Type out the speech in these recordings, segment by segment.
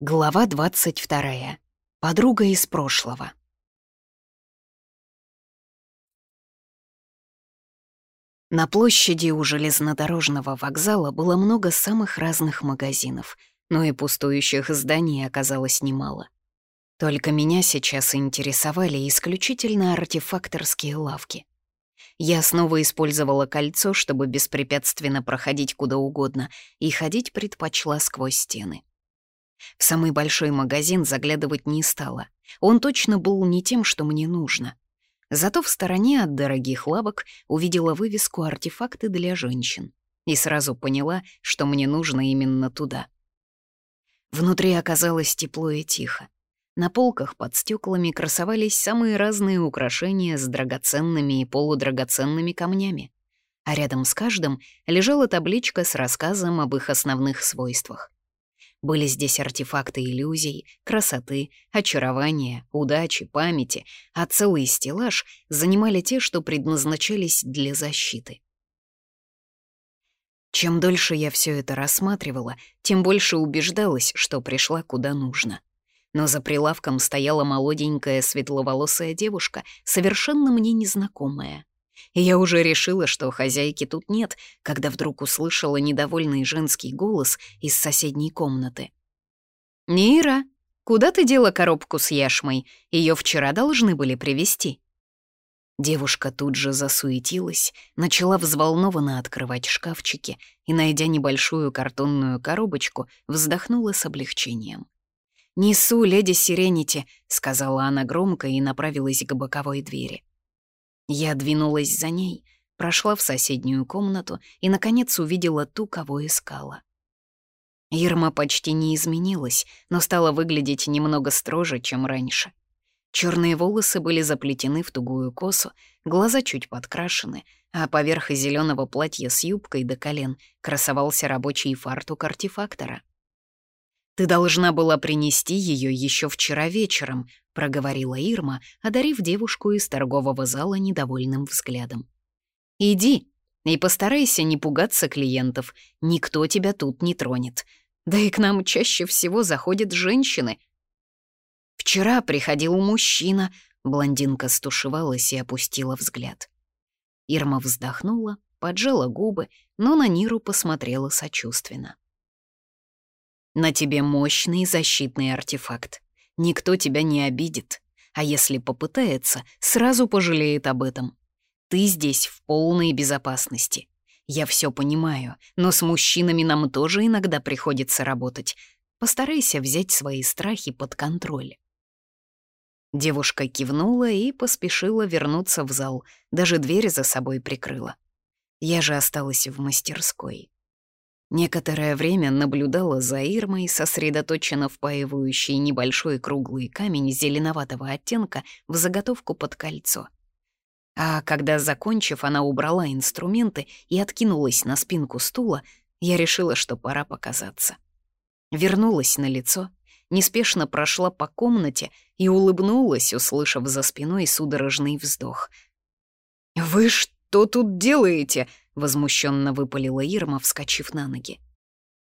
Глава 22. Подруга из прошлого. На площади у железнодорожного вокзала было много самых разных магазинов, но и пустующих зданий оказалось немало. Только меня сейчас интересовали исключительно артефакторские лавки. Я снова использовала кольцо, чтобы беспрепятственно проходить куда угодно, и ходить предпочла сквозь стены. В самый большой магазин заглядывать не стала. Он точно был не тем, что мне нужно. Зато в стороне от дорогих лавок увидела вывеску «Артефакты для женщин» и сразу поняла, что мне нужно именно туда. Внутри оказалось тепло и тихо. На полках под стеклами красовались самые разные украшения с драгоценными и полудрагоценными камнями. А рядом с каждым лежала табличка с рассказом об их основных свойствах. Были здесь артефакты иллюзий, красоты, очарования, удачи, памяти, а целый стеллаж занимали те, что предназначались для защиты. Чем дольше я все это рассматривала, тем больше убеждалась, что пришла куда нужно. Но за прилавком стояла молоденькая светловолосая девушка, совершенно мне незнакомая и я уже решила, что хозяйки тут нет, когда вдруг услышала недовольный женский голос из соседней комнаты. «Нира, куда ты дела коробку с яшмой? Ее вчера должны были привезти». Девушка тут же засуетилась, начала взволнованно открывать шкафчики и, найдя небольшую картонную коробочку, вздохнула с облегчением. «Несу, леди Сиренити», — сказала она громко и направилась к боковой двери. Я двинулась за ней, прошла в соседнюю комнату и, наконец, увидела ту, кого искала. Ирма почти не изменилась, но стала выглядеть немного строже, чем раньше. Черные волосы были заплетены в тугую косу, глаза чуть подкрашены, а поверх зеленого платья с юбкой до колен красовался рабочий фартук артефактора. «Ты должна была принести ее еще вчера вечером», — проговорила Ирма, одарив девушку из торгового зала недовольным взглядом. «Иди и постарайся не пугаться клиентов, никто тебя тут не тронет. Да и к нам чаще всего заходят женщины». «Вчера приходил мужчина», — блондинка стушевалась и опустила взгляд. Ирма вздохнула, поджала губы, но на Ниру посмотрела сочувственно. На тебе мощный защитный артефакт. Никто тебя не обидит. А если попытается, сразу пожалеет об этом. Ты здесь в полной безопасности. Я все понимаю, но с мужчинами нам тоже иногда приходится работать. Постарайся взять свои страхи под контроль. Девушка кивнула и поспешила вернуться в зал, даже дверь за собой прикрыла. Я же осталась в мастерской. Некоторое время наблюдала за Ирмой, сосредоточенно впаивающей небольшой круглый камень зеленоватого оттенка в заготовку под кольцо. А когда, закончив, она убрала инструменты и откинулась на спинку стула, я решила, что пора показаться. Вернулась на лицо, неспешно прошла по комнате и улыбнулась, услышав за спиной судорожный вздох. «Вы что тут делаете?» — возмущенно выпалила Ирма, вскочив на ноги.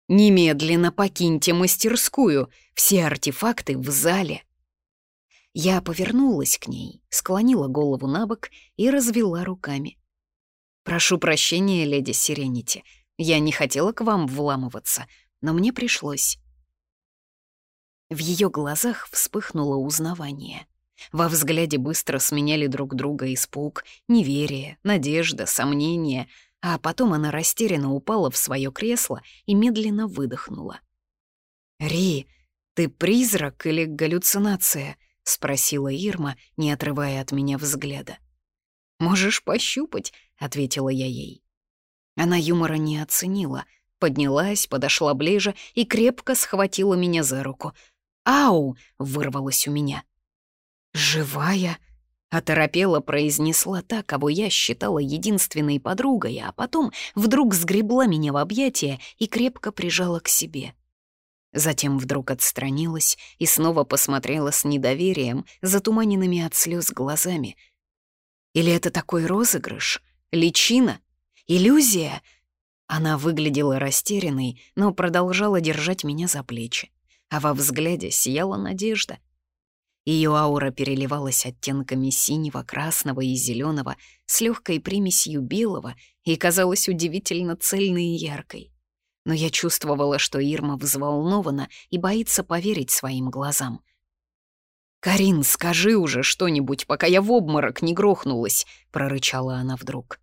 «Немедленно покиньте мастерскую, все артефакты в зале». Я повернулась к ней, склонила голову на бок и развела руками. «Прошу прощения, леди Сиренити, я не хотела к вам вламываться, но мне пришлось». В ее глазах вспыхнуло узнавание. Во взгляде быстро сменяли друг друга испуг, неверие, надежда, сомнение — а потом она растерянно упала в свое кресло и медленно выдохнула. «Ри, ты призрак или галлюцинация?» — спросила Ирма, не отрывая от меня взгляда. «Можешь пощупать», — ответила я ей. Она юмора не оценила, поднялась, подошла ближе и крепко схватила меня за руку. «Ау!» — вырвалось у меня. «Живая?» Оторопела произнесла та, кого я считала единственной подругой, а потом вдруг сгребла меня в объятия и крепко прижала к себе. Затем вдруг отстранилась и снова посмотрела с недоверием, затуманенными от слез глазами. Или это такой розыгрыш? Личина? Иллюзия? Она выглядела растерянной, но продолжала держать меня за плечи а во взгляде сияла надежда. Ее аура переливалась оттенками синего, красного и зеленого с легкой примесью белого и казалась удивительно цельной и яркой. Но я чувствовала, что Ирма взволнована и боится поверить своим глазам. «Карин, скажи уже что-нибудь, пока я в обморок не грохнулась», — прорычала она вдруг.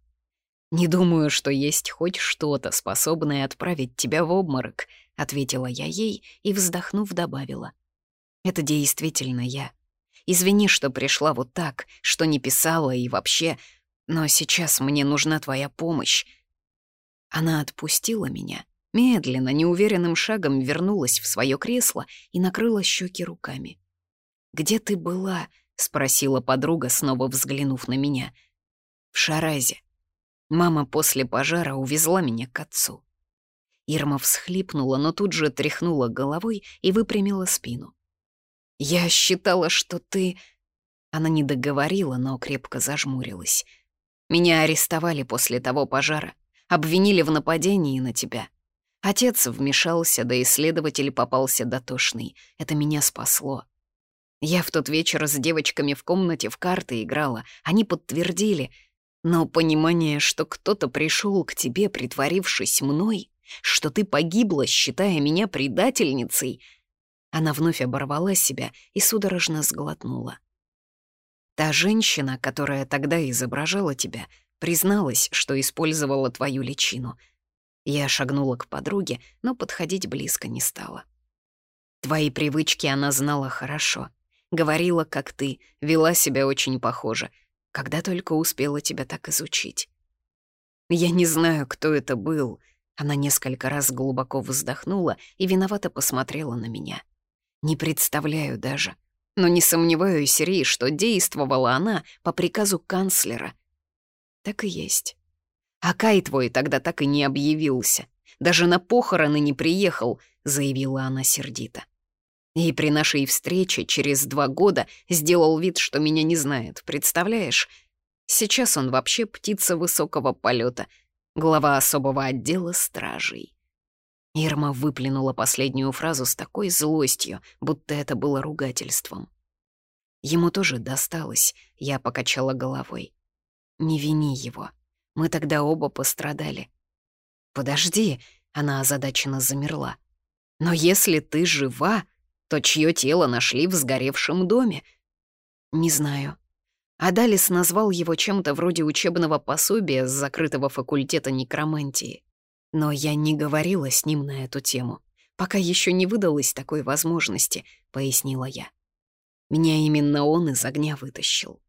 «Не думаю, что есть хоть что-то, способное отправить тебя в обморок», — ответила я ей и, вздохнув, добавила. «Это действительно я. Извини, что пришла вот так, что не писала и вообще, но сейчас мне нужна твоя помощь». Она отпустила меня, медленно, неуверенным шагом вернулась в свое кресло и накрыла щеки руками. «Где ты была?» — спросила подруга, снова взглянув на меня. «В Шаразе», Мама после пожара увезла меня к отцу. Ирма всхлипнула, но тут же тряхнула головой и выпрямила спину. «Я считала, что ты...» Она не договорила, но крепко зажмурилась. «Меня арестовали после того пожара, обвинили в нападении на тебя. Отец вмешался, да исследователь попался дотошный. Это меня спасло. Я в тот вечер с девочками в комнате в карты играла. Они подтвердили, но понимание, что кто-то пришел к тебе, притворившись мной, что ты погибла, считая меня предательницей, она вновь оборвала себя и судорожно сглотнула. Та женщина, которая тогда изображала тебя, призналась, что использовала твою личину. Я шагнула к подруге, но подходить близко не стала. Твои привычки она знала хорошо. Говорила, как ты, вела себя очень похоже — когда только успела тебя так изучить. Я не знаю, кто это был. Она несколько раз глубоко вздохнула и виновато посмотрела на меня. Не представляю даже. Но не сомневаюсь, Ри, что действовала она по приказу канцлера. Так и есть. А Кай твой тогда так и не объявился. Даже на похороны не приехал, заявила она сердито. И при нашей встрече через два года сделал вид, что меня не знает, представляешь? Сейчас он вообще птица высокого полета, глава особого отдела стражей. Ирма выплюнула последнюю фразу с такой злостью, будто это было ругательством. Ему тоже досталось, я покачала головой. Не вини его. Мы тогда оба пострадали. Подожди, она озадаченно замерла. Но если ты жива, то чье тело нашли в сгоревшем доме? Не знаю. Адалис назвал его чем-то вроде учебного пособия с закрытого факультета некромантии. Но я не говорила с ним на эту тему, пока еще не выдалось такой возможности, пояснила я. Меня именно он из огня вытащил.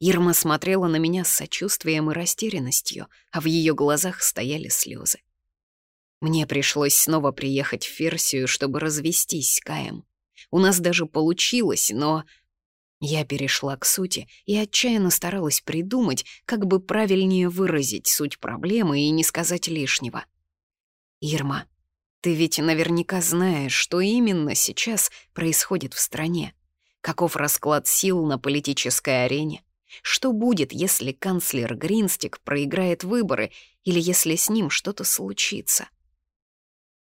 Ирма смотрела на меня с сочувствием и растерянностью, а в ее глазах стояли слезы. Мне пришлось снова приехать в Ферсию, чтобы развестись с Каем. У нас даже получилось, но... Я перешла к сути и отчаянно старалась придумать, как бы правильнее выразить суть проблемы и не сказать лишнего. «Ирма, ты ведь наверняка знаешь, что именно сейчас происходит в стране. Каков расклад сил на политической арене? Что будет, если канцлер Гринстик проиграет выборы или если с ним что-то случится?»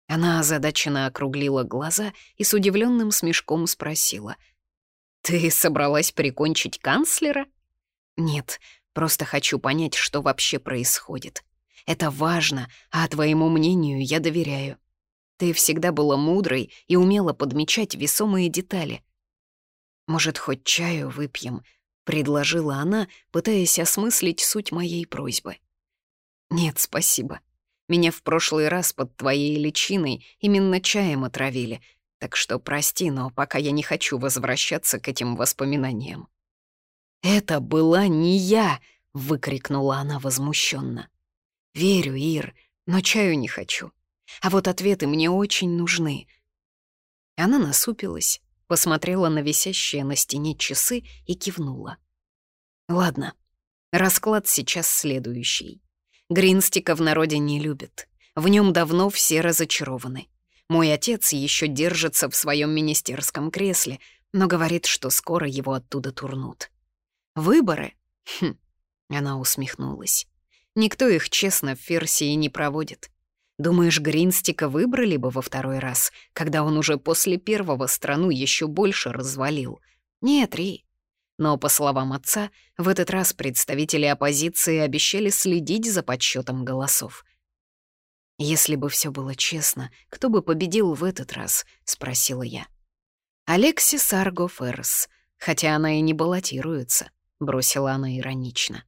Она озадаченно округлила глаза и с удивленным смешком спросила. «Ты собралась прикончить канцлера?» «Нет, просто хочу понять, что вообще происходит. Это важно, а твоему мнению я доверяю. Ты всегда была мудрой и умела подмечать весомые детали. Может, хоть чаю выпьем?» — предложила она, пытаясь осмыслить суть моей просьбы. «Нет, спасибо. Меня в прошлый раз под твоей личиной именно чаем отравили, так что прости, но пока я не хочу возвращаться к этим воспоминаниям». «Это была не я!» — выкрикнула она возмущенно. «Верю, Ир, но чаю не хочу. А вот ответы мне очень нужны». Она насупилась, посмотрела на висящие на стене часы и кивнула. «Ладно, расклад сейчас следующий. Гринстика в народе не любят. В нем давно все разочарованы. Мой отец еще держится в своем министерском кресле, но говорит, что скоро его оттуда турнут. Выборы? Хм, она усмехнулась. Никто их честно в Ферсии не проводит. Думаешь, Гринстика выбрали бы во второй раз, когда он уже после первого страну еще больше развалил? Нет, Ри. Но, по словам отца, в этот раз представители оппозиции обещали следить за подсчетом голосов. «Если бы все было честно, кто бы победил в этот раз?» — спросила я. «Алексис Арго Феррес, хотя она и не баллотируется», — бросила она иронично.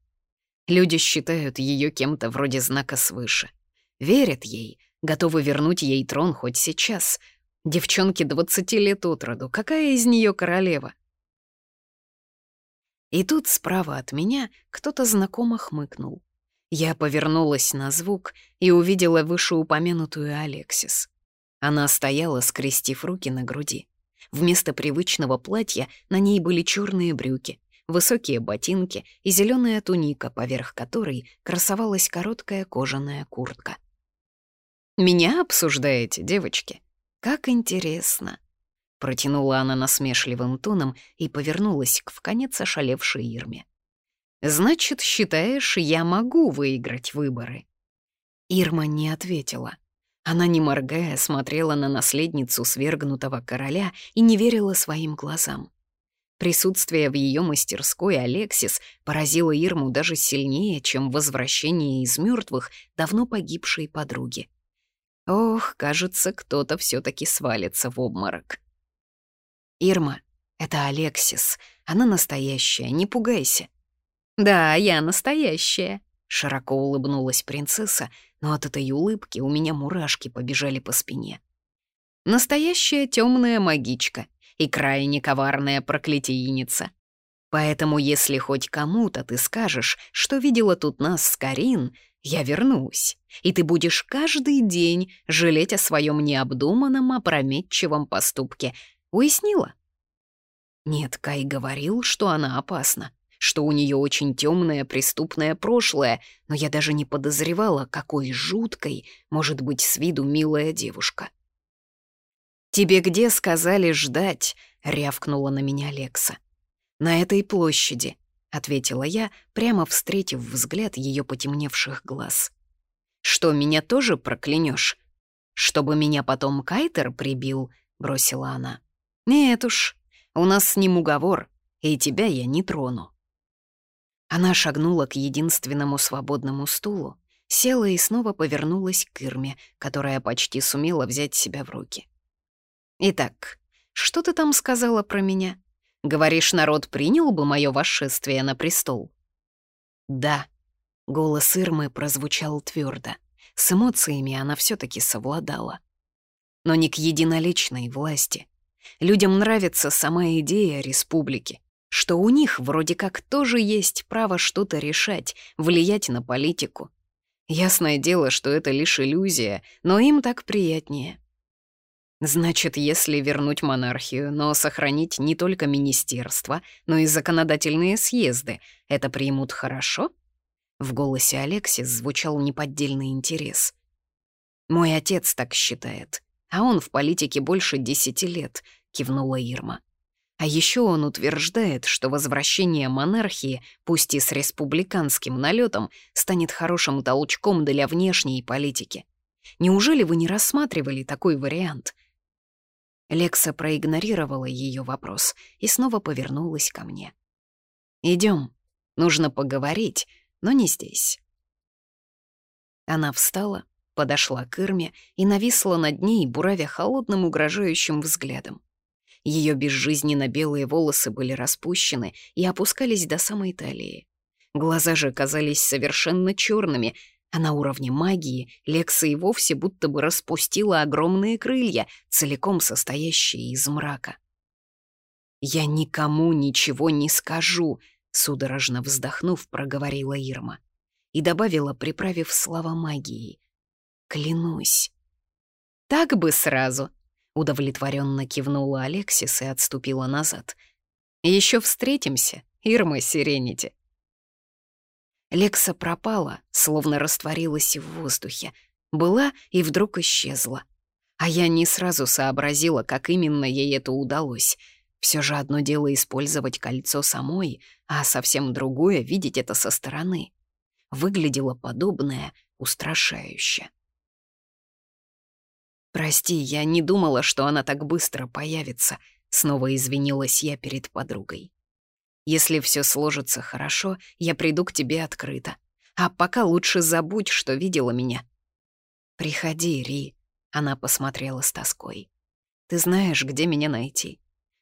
«Люди считают ее кем-то вроде знака свыше. Верят ей, готовы вернуть ей трон хоть сейчас. Девчонке двадцати лет от роду, какая из нее королева?» И тут справа от меня кто-то знакомо хмыкнул. Я повернулась на звук и увидела вышеупомянутую Алексис. Она стояла, скрестив руки на груди. Вместо привычного платья на ней были черные брюки, высокие ботинки и зеленая туника, поверх которой красовалась короткая кожаная куртка. «Меня обсуждаете, девочки? Как интересно!» Протянула она насмешливым тоном и повернулась к вконец ошалевшей Ирме. Значит, считаешь, я могу выиграть выборы?» Ирма не ответила. Она, не моргая, смотрела на наследницу свергнутого короля и не верила своим глазам. Присутствие в ее мастерской Алексис поразило Ирму даже сильнее, чем возвращение из мертвых давно погибшей подруги. Ох, кажется, кто-то все таки свалится в обморок. «Ирма, это Алексис. Она настоящая, не пугайся», «Да, я настоящая», — широко улыбнулась принцесса, но от этой улыбки у меня мурашки побежали по спине. «Настоящая темная магичка и крайне коварная проклятийница. Поэтому если хоть кому-то ты скажешь, что видела тут нас с Карин, я вернусь, и ты будешь каждый день жалеть о своем необдуманном, опрометчивом поступке. Уяснила?» Нет, Кай говорил, что она опасна что у нее очень темное преступное прошлое, но я даже не подозревала, какой жуткой может быть с виду милая девушка. «Тебе где сказали ждать?» — рявкнула на меня Лекса. «На этой площади», — ответила я, прямо встретив взгляд ее потемневших глаз. «Что, меня тоже проклянешь? Чтобы меня потом Кайтер прибил?» — бросила она. «Нет уж, у нас с ним уговор, и тебя я не трону». Она шагнула к единственному свободному стулу, села и снова повернулась к Ирме, которая почти сумела взять себя в руки. «Итак, что ты там сказала про меня? Говоришь, народ принял бы мое восшествие на престол?» «Да», — голос Ирмы прозвучал твердо. С эмоциями она все таки совладала. Но не к единоличной власти. Людям нравится сама идея республики, что у них вроде как тоже есть право что-то решать, влиять на политику. Ясное дело, что это лишь иллюзия, но им так приятнее. Значит, если вернуть монархию, но сохранить не только министерство, но и законодательные съезды, это примут хорошо? В голосе Алексис звучал неподдельный интерес. «Мой отец так считает, а он в политике больше десяти лет», — кивнула Ирма. А еще он утверждает, что возвращение монархии, пусть и с республиканским налетом, станет хорошим толчком для внешней политики. Неужели вы не рассматривали такой вариант? Лекса проигнорировала ее вопрос и снова повернулась ко мне. Идем, нужно поговорить, но не здесь. Она встала, подошла к Ирме и нависла над ней, буравя холодным угрожающим взглядом. Ее безжизненно белые волосы были распущены и опускались до самой талии. Глаза же казались совершенно черными, а на уровне магии Лекса и вовсе будто бы распустила огромные крылья, целиком состоящие из мрака. «Я никому ничего не скажу», — судорожно вздохнув, проговорила Ирма. И добавила, приправив слова магии. «Клянусь». «Так бы сразу», Удовлетворенно кивнула Алексис и отступила назад. Еще встретимся, Ирма Сиренити. Лекса пропала, словно растворилась в воздухе. Была и вдруг исчезла. А я не сразу сообразила, как именно ей это удалось. Все же одно дело использовать кольцо самой, а совсем другое — видеть это со стороны. Выглядело подобное устрашающе. «Прости, я не думала, что она так быстро появится», — снова извинилась я перед подругой. «Если все сложится хорошо, я приду к тебе открыто. А пока лучше забудь, что видела меня». «Приходи, Ри», — она посмотрела с тоской. «Ты знаешь, где меня найти.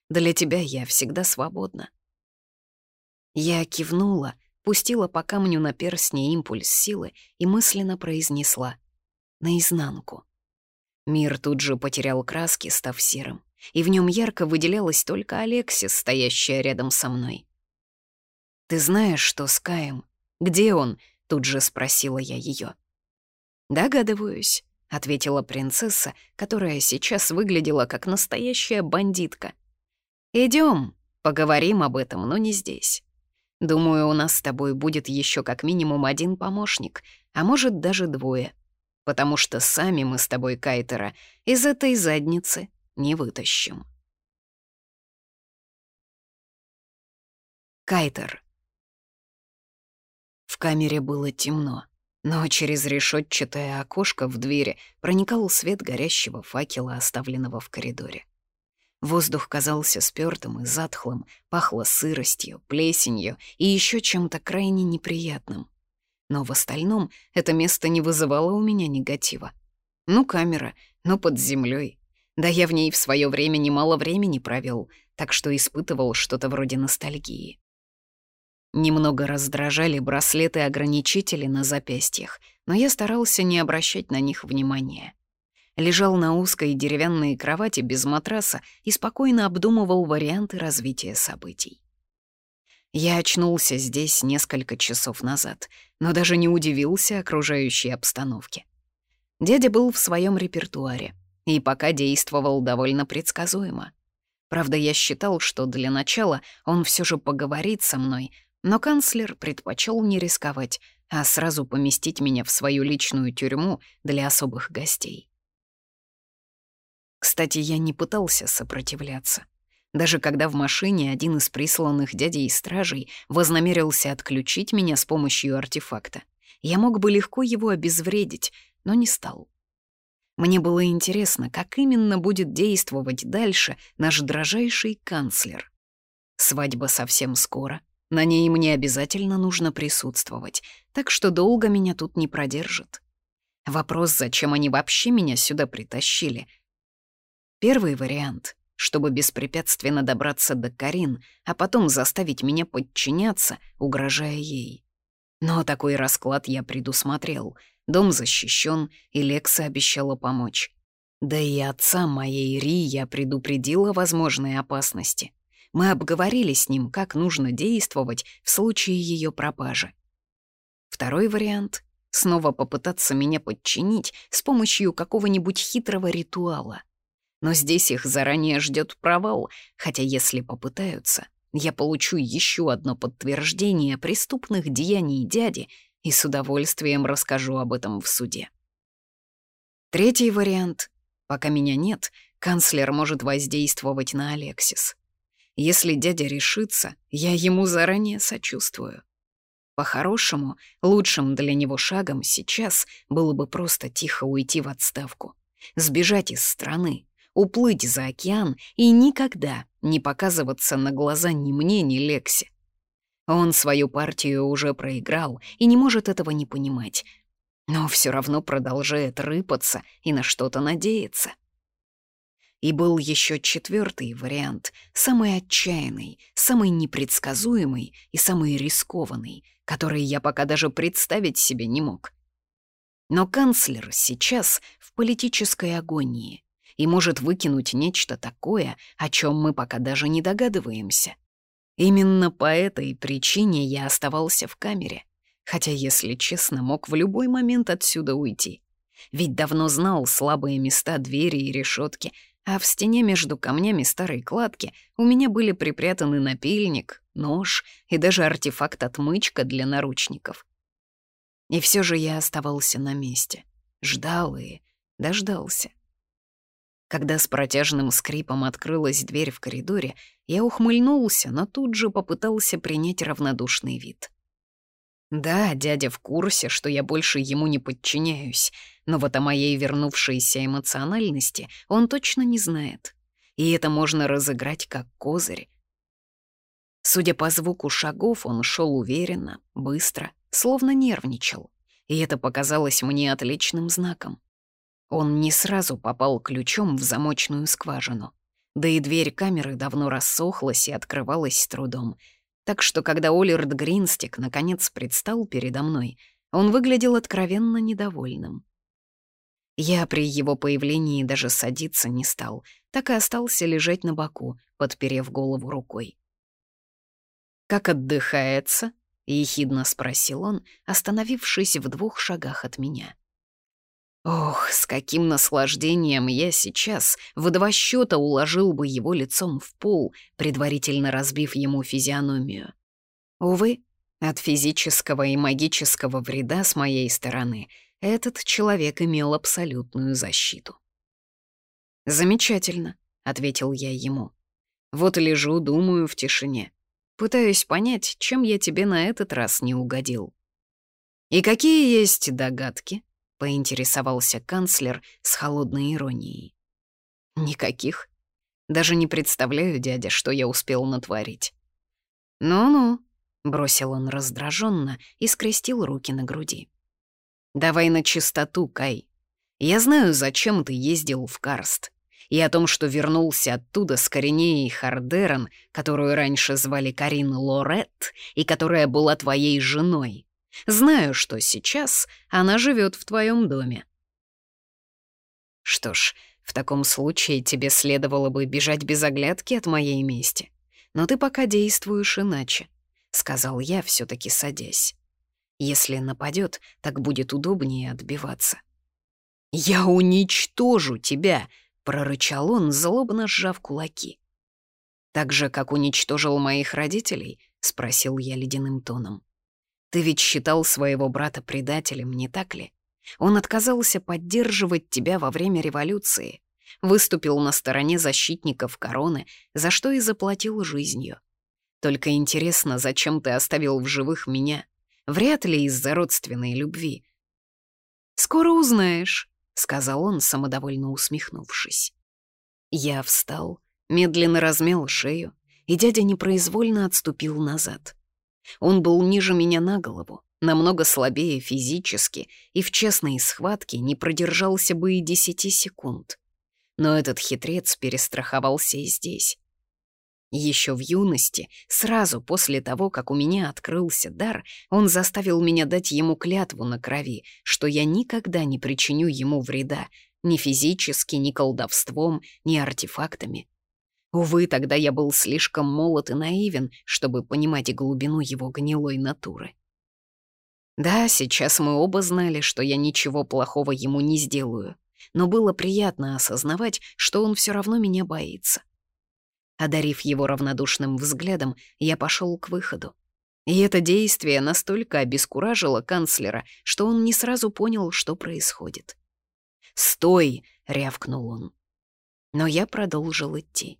Для тебя я всегда свободна». Я кивнула, пустила по камню на перстне импульс силы и мысленно произнесла «наизнанку». Мир тут же потерял краски, став серым, и в нем ярко выделялась только Алексис, стоящая рядом со мной. «Ты знаешь, что с Каем? Где он?» — тут же спросила я ее. «Догадываюсь», — ответила принцесса, которая сейчас выглядела как настоящая бандитка. Идем, поговорим об этом, но не здесь. Думаю, у нас с тобой будет еще как минимум один помощник, а может даже двое потому что сами мы с тобой Кайтера из этой задницы не вытащим. Кайтер. В камере было темно, но через решетчатое окошко в двери проникал свет горящего факела, оставленного в коридоре. Воздух казался спёртым и затхлым, пахло сыростью, плесенью и еще чем-то крайне неприятным. Но в остальном это место не вызывало у меня негатива. Ну, камера, ну, под землей. Да я в ней в свое время немало времени провел, так что испытывал что-то вроде ностальгии. Немного раздражали браслеты-ограничители на запястьях, но я старался не обращать на них внимания. Лежал на узкой деревянной кровати без матраса и спокойно обдумывал варианты развития событий. Я очнулся здесь несколько часов назад, но даже не удивился окружающей обстановке. Дядя был в своем репертуаре и пока действовал довольно предсказуемо. Правда, я считал, что для начала он все же поговорит со мной, но канцлер предпочел не рисковать, а сразу поместить меня в свою личную тюрьму для особых гостей. Кстати, я не пытался сопротивляться. Даже когда в машине один из присланных дядей стражей вознамерился отключить меня с помощью артефакта, я мог бы легко его обезвредить, но не стал. Мне было интересно, как именно будет действовать дальше наш дрожайший канцлер. Свадьба совсем скоро, на ней мне обязательно нужно присутствовать, так что долго меня тут не продержит. Вопрос, зачем они вообще меня сюда притащили? Первый вариант чтобы беспрепятственно добраться до Карин, а потом заставить меня подчиняться, угрожая ей. Но такой расклад я предусмотрел. Дом защищен, и Лекса обещала помочь. Да и отца моей Ри я предупредила возможные опасности. Мы обговорили с ним, как нужно действовать в случае ее пропажи. Второй вариант — снова попытаться меня подчинить с помощью какого-нибудь хитрого ритуала. Но здесь их заранее ждет провал, хотя если попытаются, я получу еще одно подтверждение преступных деяний дяди и с удовольствием расскажу об этом в суде. Третий вариант. Пока меня нет, канцлер может воздействовать на Алексис. Если дядя решится, я ему заранее сочувствую. По-хорошему, лучшим для него шагом сейчас было бы просто тихо уйти в отставку, сбежать из страны, уплыть за океан и никогда не показываться на глаза ни мне, ни Лексе. Он свою партию уже проиграл и не может этого не понимать, но все равно продолжает рыпаться и на что-то надеяться. И был еще четвертый вариант, самый отчаянный, самый непредсказуемый и самый рискованный, который я пока даже представить себе не мог. Но канцлер сейчас в политической агонии, и может выкинуть нечто такое, о чем мы пока даже не догадываемся. Именно по этой причине я оставался в камере, хотя, если честно, мог в любой момент отсюда уйти. Ведь давно знал слабые места двери и решетки, а в стене между камнями старой кладки у меня были припрятаны напильник, нож и даже артефакт-отмычка для наручников. И все же я оставался на месте, ждал и дождался. Когда с протяжным скрипом открылась дверь в коридоре, я ухмыльнулся, но тут же попытался принять равнодушный вид. Да, дядя в курсе, что я больше ему не подчиняюсь, Но вот о моей вернувшейся эмоциональности он точно не знает. И это можно разыграть как козырь. Судя по звуку шагов, он шел уверенно, быстро, словно нервничал. И это показалось мне отличным знаком. Он не сразу попал ключом в замочную скважину. Да и дверь камеры давно рассохлась и открывалась с трудом. Так что, когда Оллерд Гринстик наконец предстал передо мной, он выглядел откровенно недовольным. Я при его появлении даже садиться не стал, так и остался лежать на боку, подперев голову рукой. «Как отдыхается?» — ехидно спросил он, остановившись в двух шагах от меня. Ох, с каким наслаждением я сейчас в два счета уложил бы его лицом в пол, предварительно разбив ему физиономию. Увы, от физического и магического вреда с моей стороны этот человек имел абсолютную защиту. «Замечательно», — ответил я ему. «Вот лежу, думаю в тишине. Пытаюсь понять, чем я тебе на этот раз не угодил». «И какие есть догадки?» — поинтересовался канцлер с холодной иронией. «Никаких. Даже не представляю, дядя, что я успел натворить». «Ну-ну», — бросил он раздраженно и скрестил руки на груди. «Давай на чистоту, Кай. Я знаю, зачем ты ездил в Карст. И о том, что вернулся оттуда с Коренеей Хардерон, которую раньше звали Карин Лорет, и которая была твоей женой. Знаю, что сейчас она живет в твоем доме. Что ж, в таком случае тебе следовало бы бежать без оглядки от моей мести. Но ты пока действуешь иначе. — сказал я, все таки садясь. «Если нападет, так будет удобнее отбиваться». «Я уничтожу тебя!» — прорычал он, злобно сжав кулаки. «Так же, как уничтожил моих родителей?» — спросил я ледяным тоном. «Ты ведь считал своего брата предателем, не так ли? Он отказался поддерживать тебя во время революции, выступил на стороне защитников короны, за что и заплатил жизнью. Только интересно, зачем ты оставил в живых меня? Вряд ли из-за родственной любви. «Скоро узнаешь», — сказал он, самодовольно усмехнувшись. Я встал, медленно размял шею, и дядя непроизвольно отступил назад. Он был ниже меня на голову, намного слабее физически, и в честной схватке не продержался бы и десяти секунд. Но этот хитрец перестраховался и здесь. Еще в юности, сразу после того, как у меня открылся дар, он заставил меня дать ему клятву на крови, что я никогда не причиню ему вреда, ни физически, ни колдовством, ни артефактами. Увы, тогда я был слишком молод и наивен, чтобы понимать глубину его гнилой натуры. Да, сейчас мы оба знали, что я ничего плохого ему не сделаю, но было приятно осознавать, что он все равно меня боится. Одарив его равнодушным взглядом, я пошел к выходу. И это действие настолько обескуражило канцлера, что он не сразу понял, что происходит. «Стой!» — рявкнул он. Но я продолжил идти.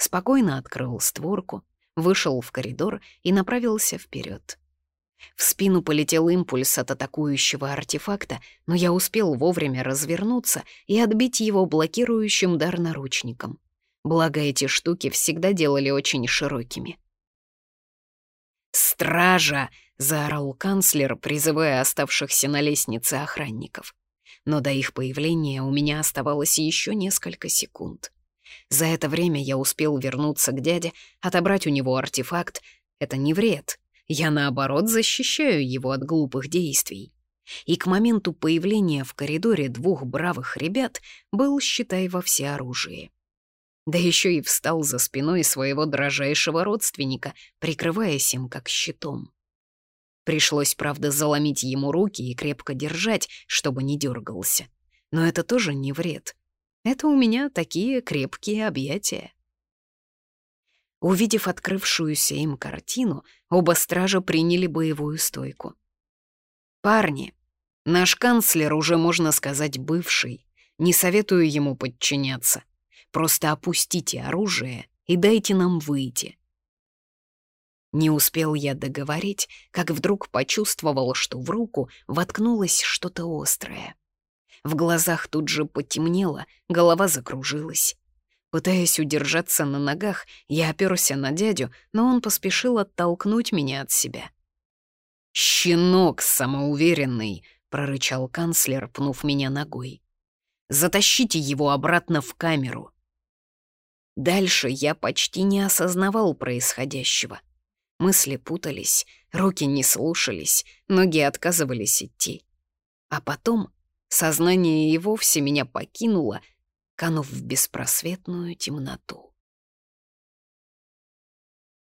Спокойно открыл створку, вышел в коридор и направился вперед. В спину полетел импульс от атакующего артефакта, но я успел вовремя развернуться и отбить его блокирующим дар наручником. Благо, эти штуки всегда делали очень широкими. «Стража!» — заорал канцлер, призывая оставшихся на лестнице охранников. Но до их появления у меня оставалось еще несколько секунд. За это время я успел вернуться к дяде, отобрать у него артефакт. Это не вред. Я, наоборот, защищаю его от глупых действий. И к моменту появления в коридоре двух бравых ребят был, считай, во всеоружии да еще и встал за спиной своего дрожайшего родственника, прикрываясь им как щитом. Пришлось, правда, заломить ему руки и крепко держать, чтобы не дергался. Но это тоже не вред. Это у меня такие крепкие объятия. Увидев открывшуюся им картину, оба стража приняли боевую стойку. «Парни, наш канцлер уже, можно сказать, бывший. Не советую ему подчиняться. Просто опустите оружие и дайте нам выйти». Не успел я договорить, как вдруг почувствовал, что в руку воткнулось что-то острое. В глазах тут же потемнело, голова закружилась. Пытаясь удержаться на ногах, я оперся на дядю, но он поспешил оттолкнуть меня от себя. «Щенок самоуверенный!» — прорычал канцлер, пнув меня ногой. «Затащите его обратно в камеру!» Дальше я почти не осознавал происходящего. Мысли путались, руки не слушались, ноги отказывались идти. А потом сознание и вовсе меня покинуло, канув в беспросветную темноту.